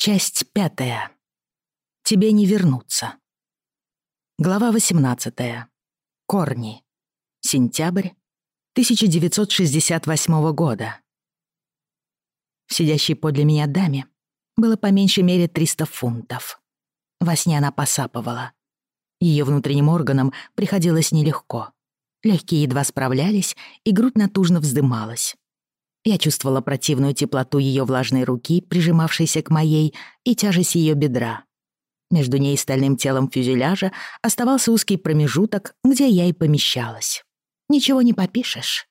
Часть пятая. Тебе не вернуться. Глава 18. Корни. Сентябрь 1968 года. В сидящей подле меня даме было по меньшей мере 300 фунтов. Во сне она посапывала. Ее внутренним органам приходилось нелегко. Легкие едва справлялись, и грудь натужно вздымалась. Я чувствовала противную теплоту ее влажной руки, прижимавшейся к моей, и тяжесть ее бедра. Между ней и стальным телом фюзеляжа оставался узкий промежуток, где я и помещалась. Ничего не попишешь.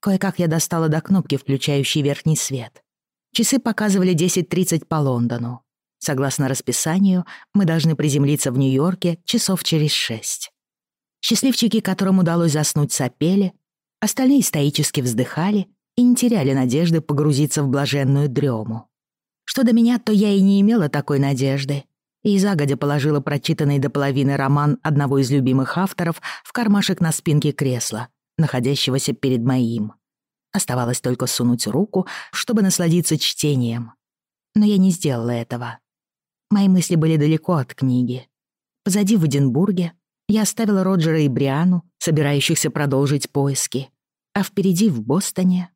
Кое-как я достала до кнопки, включающей верхний свет. Часы показывали 10.30 по Лондону. Согласно расписанию, мы должны приземлиться в Нью-Йорке часов через шесть. Счастливчики, которым удалось заснуть, сопели, остальные стоически вздыхали и не теряли надежды погрузиться в блаженную дрему. Что до меня, то я и не имела такой надежды. И загодя положила прочитанный до половины роман одного из любимых авторов в кармашек на спинке кресла, находящегося перед моим. Оставалось только сунуть руку, чтобы насладиться чтением. Но я не сделала этого. Мои мысли были далеко от книги. Позади в Эдинбурге я оставила Роджера и Бриану, собирающихся продолжить поиски. А впереди, в Бостоне,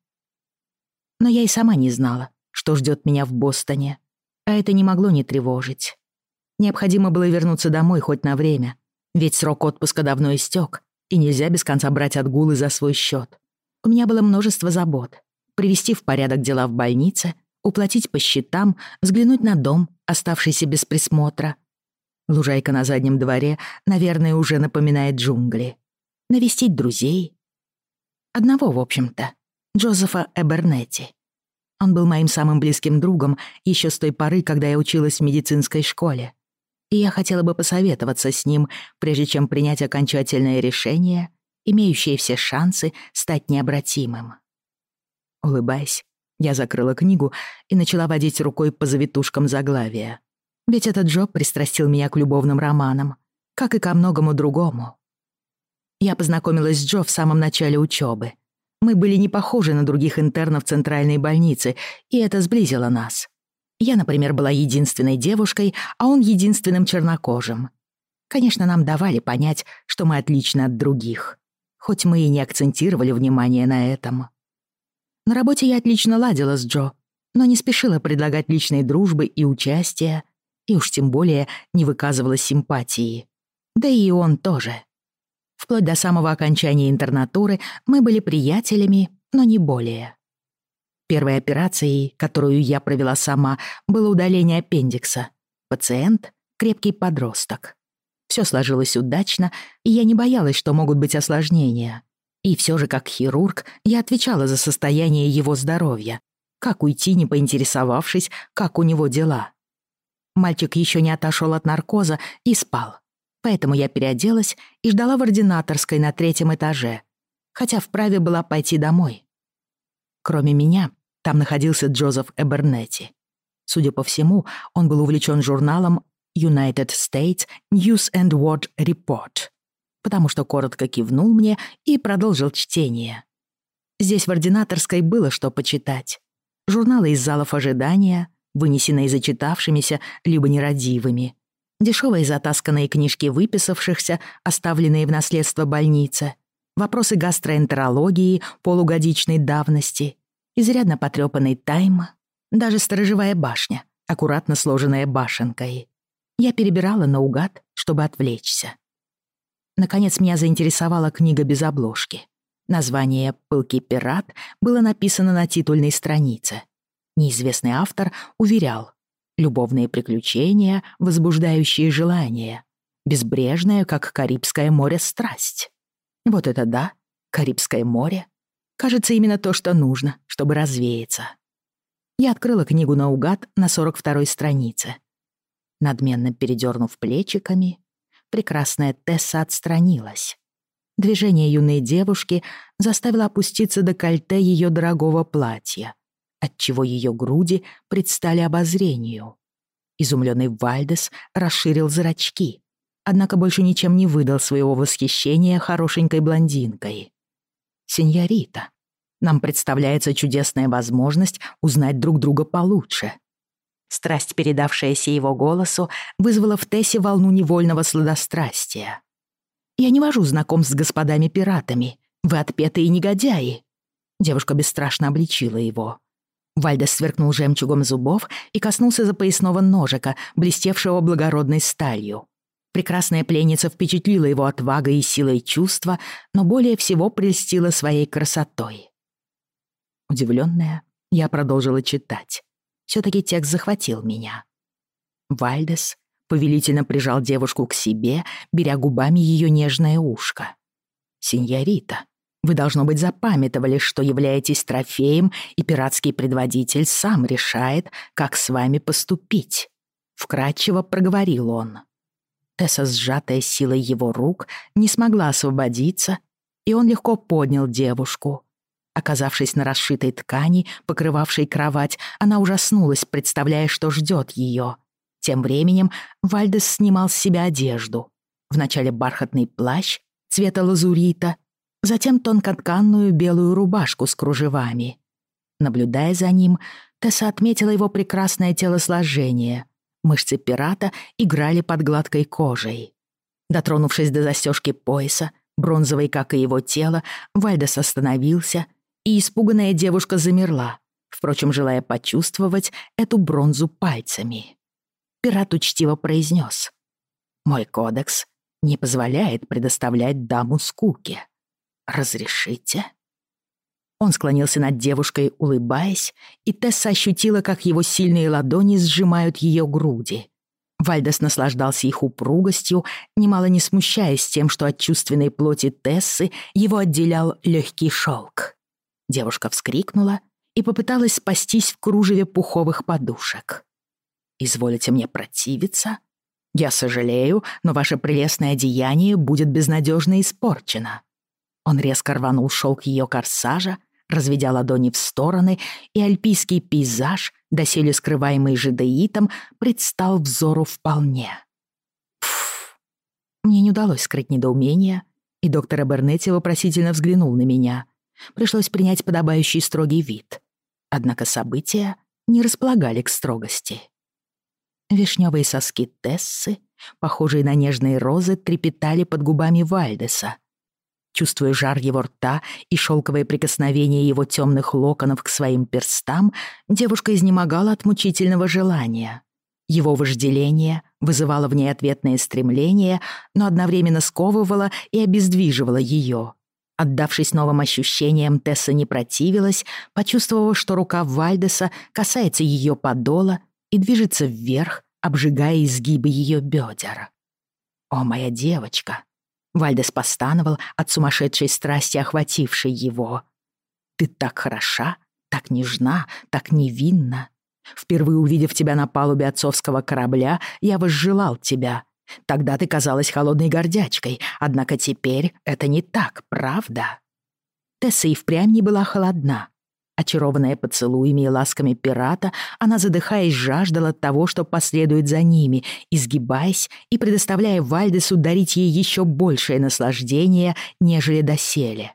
но я и сама не знала, что ждет меня в Бостоне. А это не могло не тревожить. Необходимо было вернуться домой хоть на время, ведь срок отпуска давно истек, и нельзя без конца брать отгулы за свой счет. У меня было множество забот. Привести в порядок дела в больнице, уплатить по счетам, взглянуть на дом, оставшийся без присмотра. Лужайка на заднем дворе, наверное, уже напоминает джунгли. Навестить друзей. Одного, в общем-то. Джозефа Эбернетти. Он был моим самым близким другом еще с той поры, когда я училась в медицинской школе. И я хотела бы посоветоваться с ним, прежде чем принять окончательное решение, имеющее все шансы стать необратимым. Улыбаясь, я закрыла книгу и начала водить рукой по завитушкам заглавия. Ведь этот Джо пристрастил меня к любовным романам, как и ко многому другому. Я познакомилась с Джо в самом начале учебы — мы были не похожи на других интернов центральной больницы, и это сблизило нас. Я, например, была единственной девушкой, а он единственным чернокожим. Конечно, нам давали понять, что мы отличны от других, хоть мы и не акцентировали внимание на этом. На работе я отлично ладила с Джо, но не спешила предлагать личной дружбы и участия, и уж тем более не выказывала симпатии. Да и он тоже. Вплоть до самого окончания интернатуры мы были приятелями, но не более. Первой операцией, которую я провела сама, было удаление аппендикса. Пациент — крепкий подросток. Все сложилось удачно, и я не боялась, что могут быть осложнения. И все же, как хирург, я отвечала за состояние его здоровья. Как уйти, не поинтересовавшись, как у него дела? Мальчик еще не отошел от наркоза и спал. Поэтому я переоделась и ждала в ординаторской на третьем этаже, хотя вправе была пойти домой. Кроме меня, там находился Джозеф Эбернетти. Судя по всему, он был увлечен журналом United States News and World Report, потому что коротко кивнул мне и продолжил чтение. Здесь в ординаторской было что почитать. Журналы из залов ожидания, вынесенные зачитавшимися либо нерадивыми — дешевые затасканные книжки выписавшихся, оставленные в наследство больницы, вопросы гастроэнтерологии полугодичной давности, изрядно потрёпанный тайм, даже сторожевая башня, аккуратно сложенная башенкой. Я перебирала наугад, чтобы отвлечься. Наконец меня заинтересовала книга без обложки. Название «Пылкий пират» было написано на титульной странице. Неизвестный автор уверял, любовные приключения, возбуждающие желания, безбрежная, как Карибское море, страсть. Вот это да, Карибское море. Кажется, именно то, что нужно, чтобы развеяться. Я открыла книгу наугад на 42-й странице. Надменно передернув плечиками, прекрасная Тесса отстранилась. Движение юной девушки заставило опуститься до декольте ее дорогого платья — отчего ее груди предстали обозрению. Изумленный Вальдес расширил зрачки, однако больше ничем не выдал своего восхищения хорошенькой блондинкой. «Сеньорита, нам представляется чудесная возможность узнать друг друга получше», Страсть, передавшаяся его голосу, вызвала в Тессе волну невольного сладострастия. «Я не вожу знакомств с господами-пиратами. Вы отпетые негодяи!» Девушка бесстрашно обличила его. Вальдес сверкнул жемчугом зубов и коснулся запоясного ножика, блестевшего благородной сталью. Прекрасная пленница впечатлила его отвагой и силой чувства, но более всего прельстила своей красотой. Удивленная, я продолжила читать. все таки текст захватил меня. Вальдес повелительно прижал девушку к себе, беря губами ее нежное ушко. «Синьорита», вы, должно быть, запамятовали, что являетесь трофеем, и пиратский предводитель сам решает, как с вами поступить. Вкратчиво проговорил он. Тесса, сжатая силой его рук, не смогла освободиться, и он легко поднял девушку. Оказавшись на расшитой ткани, покрывавшей кровать, она ужаснулась, представляя, что ждет ее. Тем временем Вальдес снимал с себя одежду. Вначале бархатный плащ цвета лазурита, затем тонкотканную белую рубашку с кружевами. Наблюдая за ним, Тесса отметила его прекрасное телосложение. Мышцы пирата играли под гладкой кожей. Дотронувшись до застежки пояса, бронзовой, как и его тело, Вальдес остановился, и испуганная девушка замерла, впрочем, желая почувствовать эту бронзу пальцами. Пират учтиво произнес. «Мой кодекс не позволяет предоставлять даму скуке». «Разрешите?» Он склонился над девушкой, улыбаясь, и Тесса ощутила, как его сильные ладони сжимают ее груди. Вальдес наслаждался их упругостью, немало не смущаясь тем, что от чувственной плоти Тессы его отделял легкий шелк. Девушка вскрикнула и попыталась спастись в кружеве пуховых подушек. «Изволите мне противиться? Я сожалею, но ваше прелестное одеяние будет безнадежно испорчено», он резко рванул шелк ее корсажа, разведя ладони в стороны, и альпийский пейзаж, доселе скрываемый жидеитом, предстал взору вполне. Пф. Мне не удалось скрыть недоумение, и доктор Эбернетти вопросительно взглянул на меня. Пришлось принять подобающий строгий вид. Однако события не располагали к строгости. Вишневые соски Тессы, похожие на нежные розы, трепетали под губами Вальдеса, чувствуя жар его рта и шелковое прикосновение его темных локонов к своим перстам, девушка изнемогала от мучительного желания. Его вожделение вызывало в ней ответное стремление, но одновременно сковывало и обездвиживало ее. Отдавшись новым ощущениям, Тесса не противилась, почувствовав, что рука Вальдеса касается ее подола и движется вверх, обжигая изгибы ее бедер. «О, моя девочка!» Вальдес постановал от сумасшедшей страсти, охватившей его. «Ты так хороша, так нежна, так невинна. Впервые увидев тебя на палубе отцовского корабля, я возжелал тебя. Тогда ты казалась холодной гордячкой, однако теперь это не так, правда?» Тесса и впрямь не была холодна, Очарованная поцелуями и ласками пирата, она, задыхаясь, жаждала того, что последует за ними, изгибаясь и предоставляя Вальдесу дарить ей еще большее наслаждение, нежели доселе.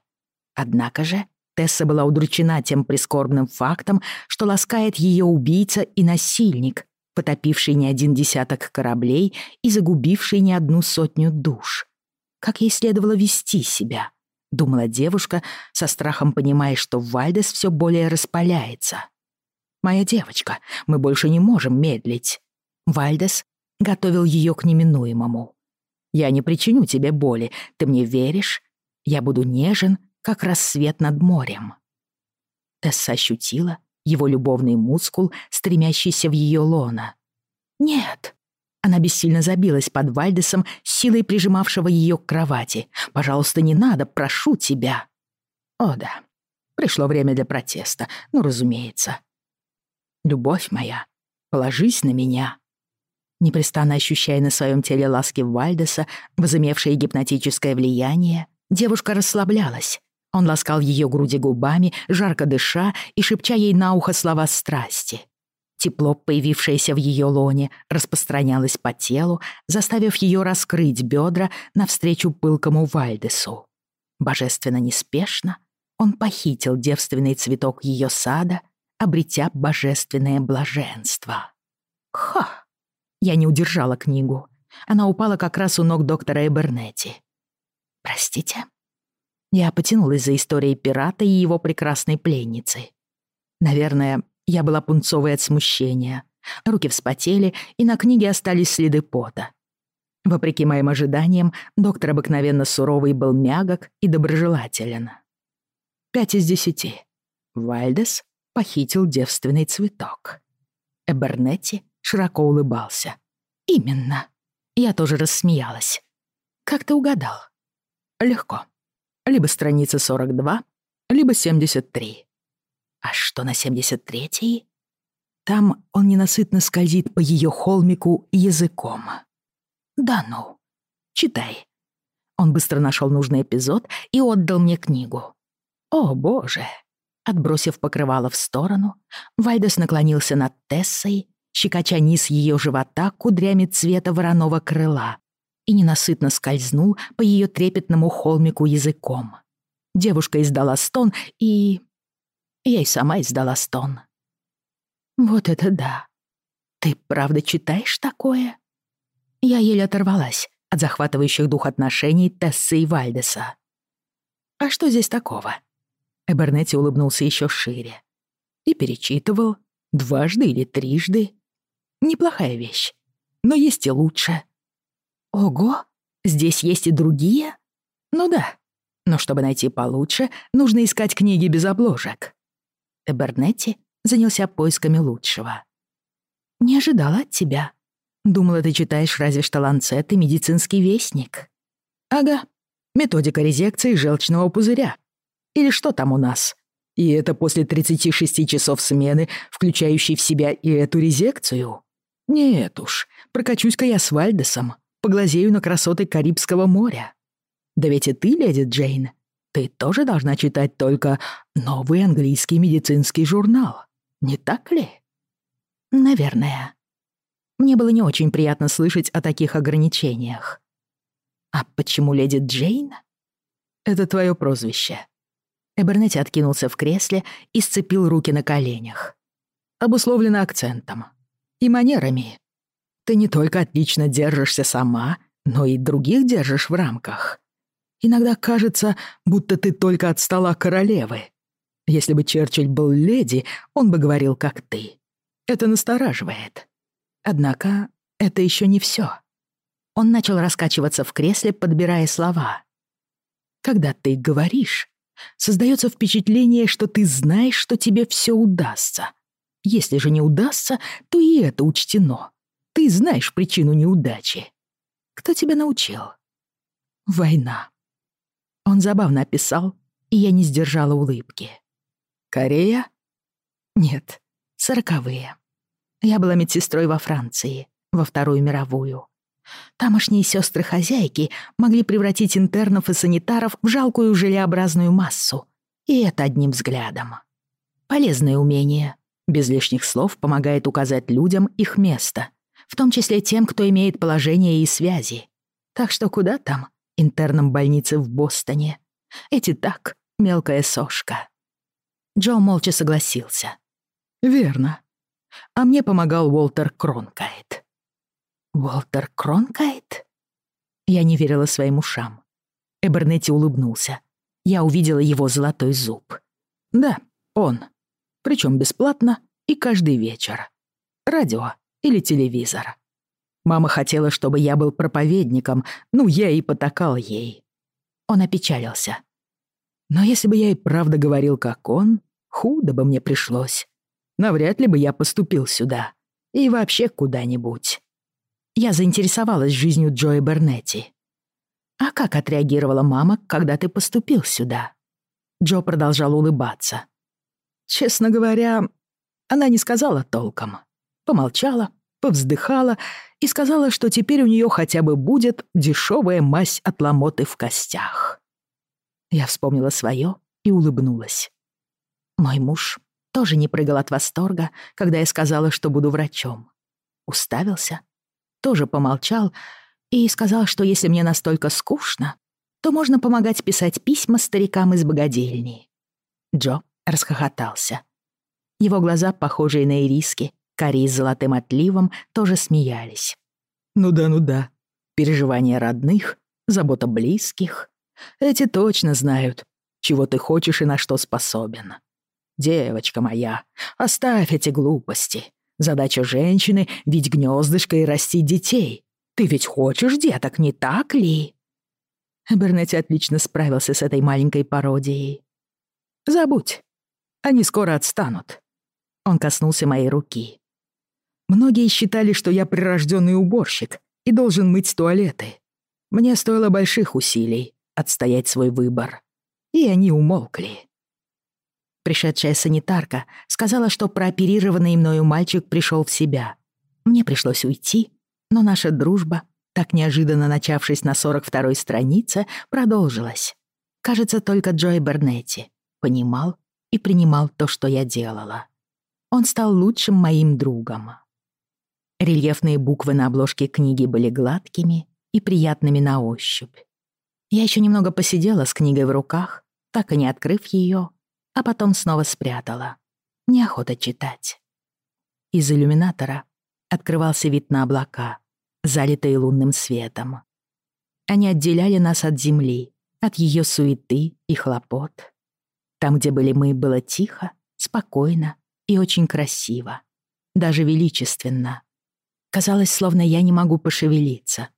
Однако же Тесса была удручена тем прискорбным фактом, что ласкает ее убийца и насильник, потопивший не один десяток кораблей и загубивший не одну сотню душ. Как ей следовало вести себя —— думала девушка, со страхом понимая, что Вальдес все более распаляется. «Моя девочка, мы больше не можем медлить». Вальдес готовил ее к неминуемому. «Я не причиню тебе боли, ты мне веришь? Я буду нежен, как рассвет над морем». Тесса ощутила его любовный мускул, стремящийся в ее лона. «Нет!» Она бессильно забилась под Вальдесом, силой прижимавшего ее к кровати. «Пожалуйста, не надо, прошу тебя!» О да, пришло время для протеста, ну, разумеется. «Любовь моя, положись на меня!» Непрестанно ощущая на своем теле ласки Вальдеса, возымевшее гипнотическое влияние, девушка расслаблялась. Он ласкал ее груди губами, жарко дыша и шепча ей на ухо слова страсти. Тепло, появившееся в ее лоне, распространялось по телу, заставив ее раскрыть бедра навстречу пылкому Вальдесу. Божественно неспешно он похитил девственный цветок ее сада, обретя божественное блаженство. Ха! Я не удержала книгу. Она упала как раз у ног доктора Эбернетти. «Простите?» Я потянулась за историей пирата и его прекрасной пленницы. Наверное, я была пунцовой от смущения. Руки вспотели, и на книге остались следы пота. Вопреки моим ожиданиям, доктор обыкновенно суровый был мягок и доброжелателен. Пять из десяти. Вальдес похитил девственный цветок. Эбернетти широко улыбался. «Именно». Я тоже рассмеялась. «Как ты угадал?» «Легко. Либо страница 42, либо 73. А что на 73-й? Там он ненасытно скользит по ее холмику языком. Да ну. Читай. Он быстро нашел нужный эпизод и отдал мне книгу. О, боже. Отбросив покрывало в сторону, Вайдас наклонился над Тессой, щекоча низ ее живота кудрями цвета вороного крыла и ненасытно скользнул по ее трепетному холмику языком. Девушка издала стон и я и сама издала стон. «Вот это да! Ты правда читаешь такое?» Я еле оторвалась от захватывающих дух отношений Тессы и Вальдеса. «А что здесь такого?» Эбернетти улыбнулся еще шире. И перечитывал дважды или трижды. Неплохая вещь, но есть и лучше. Ого, здесь есть и другие? Ну да, но чтобы найти получше, нужно искать книги без обложек. Эбернетти занялся поисками лучшего. «Не ожидала от тебя. Думала, ты читаешь разве что ланцет и медицинский вестник». «Ага, методика резекции желчного пузыря. Или что там у нас? И это после 36 часов смены, включающей в себя и эту резекцию? Нет уж, прокачусь-ка я с Вальдесом, поглазею на красоты Карибского моря. Да ведь и ты, леди Джейн, ты тоже должна читать только новый английский медицинский журнал, не так ли? Наверное. Мне было не очень приятно слышать о таких ограничениях. А почему леди Джейн? Это твое прозвище. Эбернетти откинулся в кресле и сцепил руки на коленях. Обусловлено акцентом и манерами. Ты не только отлично держишься сама, но и других держишь в рамках. Иногда кажется, будто ты только от стола королевы. Если бы Черчилль был леди, он бы говорил, как ты. Это настораживает. Однако это еще не все. Он начал раскачиваться в кресле, подбирая слова. Когда ты говоришь, создается впечатление, что ты знаешь, что тебе все удастся. Если же не удастся, то и это учтено. Ты знаешь причину неудачи. Кто тебя научил? Война. Он забавно описал, и я не сдержала улыбки. «Корея?» «Нет, сороковые. Я была медсестрой во Франции, во Вторую мировую. Тамошние сестры хозяйки могли превратить интернов и санитаров в жалкую желеобразную массу, и это одним взглядом. Полезное умение. Без лишних слов помогает указать людям их место, в том числе тем, кто имеет положение и связи. Так что куда там? интернам больницы в Бостоне. Эти так, мелкая сошка. Джо молча согласился. «Верно. А мне помогал Уолтер Кронкайт». «Уолтер Кронкайт?» Я не верила своим ушам. Эбернетти улыбнулся. Я увидела его золотой зуб. «Да, он. Причем бесплатно и каждый вечер. Радио или телевизор. Мама хотела, чтобы я был проповедником, ну, я и потакал ей. Он опечалился. Но если бы я и правда говорил, как он, худо бы мне пришлось. Навряд ли бы я поступил сюда. И вообще куда-нибудь. Я заинтересовалась жизнью Джои Бернетти. «А как отреагировала мама, когда ты поступил сюда?» Джо продолжал улыбаться. «Честно говоря, она не сказала толком. Помолчала, повздыхала и сказала, что теперь у нее хотя бы будет дешевая мазь от ломоты в костях. Я вспомнила свое и улыбнулась. Мой муж тоже не прыгал от восторга, когда я сказала, что буду врачом. Уставился, тоже помолчал и сказал, что если мне настолько скучно, то можно помогать писать письма старикам из богадельни. Джо расхохотался. Его глаза, похожие на ириски, Кори с золотым отливом тоже смеялись. «Ну да, ну да. Переживания родных, забота близких. Эти точно знают, чего ты хочешь и на что способен. Девочка моя, оставь эти глупости. Задача женщины — ведь гнездышко и расти детей. Ты ведь хочешь деток, не так ли?» Бернетти отлично справился с этой маленькой пародией. «Забудь. Они скоро отстанут». Он коснулся моей руки. Многие считали, что я прирожденный уборщик и должен мыть туалеты. Мне стоило больших усилий отстоять свой выбор. И они умолкли. Пришедшая санитарка сказала, что прооперированный мною мальчик пришел в себя. Мне пришлось уйти, но наша дружба, так неожиданно начавшись на 42-й странице, продолжилась. Кажется, только Джой Бернетти понимал и принимал то, что я делала. Он стал лучшим моим другом. Рельефные буквы на обложке книги были гладкими и приятными на ощупь. Я еще немного посидела с книгой в руках, так и не открыв ее, а потом снова спрятала. Неохота читать. Из иллюминатора открывался вид на облака, залитые лунным светом. Они отделяли нас от земли, от ее суеты и хлопот. Там, где были мы, было тихо, спокойно и очень красиво, даже величественно. Казалось, словно я не могу пошевелиться.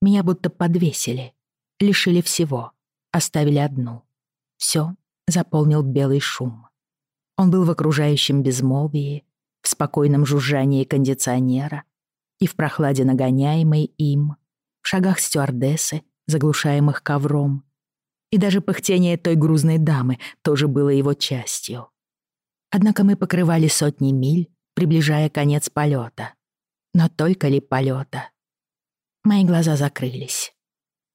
Меня будто подвесили, лишили всего, оставили одну. Все заполнил белый шум. Он был в окружающем безмолвии, в спокойном жужжании кондиционера и в прохладе нагоняемой им, в шагах стюардессы, заглушаемых ковром. И даже пыхтение той грузной дамы тоже было его частью. Однако мы покрывали сотни миль, приближая конец полета. Но только ли полета? Мои глаза закрылись.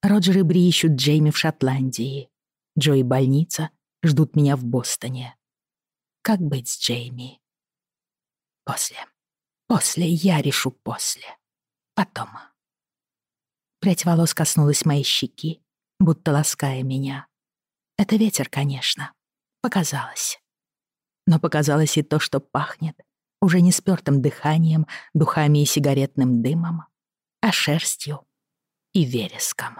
Роджер и Бри ищут Джейми в Шотландии. Джо и больница ждут меня в Бостоне. Как быть с Джейми? После. После. Я решу после. Потом. Прядь волос коснулась моей щеки, будто лаская меня. Это ветер, конечно. Показалось. Но показалось и то, что пахнет, уже не спёртым дыханием, духами и сигаретным дымом, а шерстью и вереском.